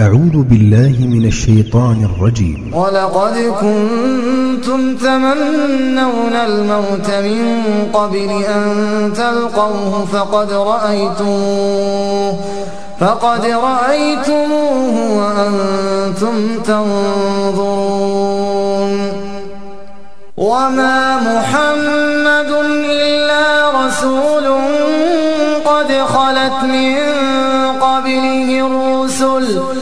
أعوذ بالله من الشيطان الرجيم. ولقد كنتم تمنون الموت من قبل أن تلقوه فقد رأيتموه فقد رأيتموه وأنتم تنظرون. وما محمد إلا رسول قد خلت من قبله الرسل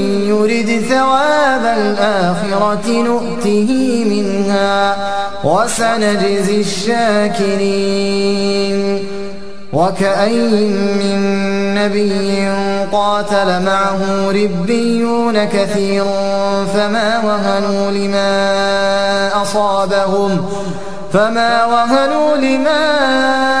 الآخرة نؤته منها وسنجزي الشاكرين وكأين من نبي قاتل معه ربيون كثير فما وهنوا لما أصابهم فما وهنوا لما أصابهم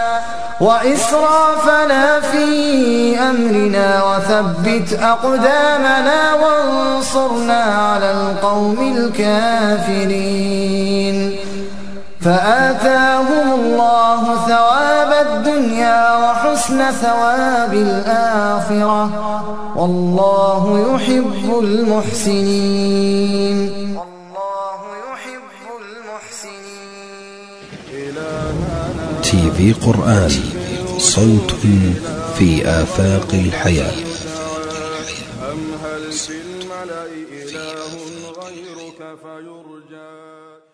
وإسرافنا في أمرنا وثبت أقدامنا وانصرنا على القوم الكافرين. فآتاهم الله ثواب الدنيا وحسن ثواب الآخرة. والله يحب المحسنين. والله يحب المحسنين. تي في قرآن صوت في آفاق الحياة. أم هل في الملأ إله غيرك فيرجى؟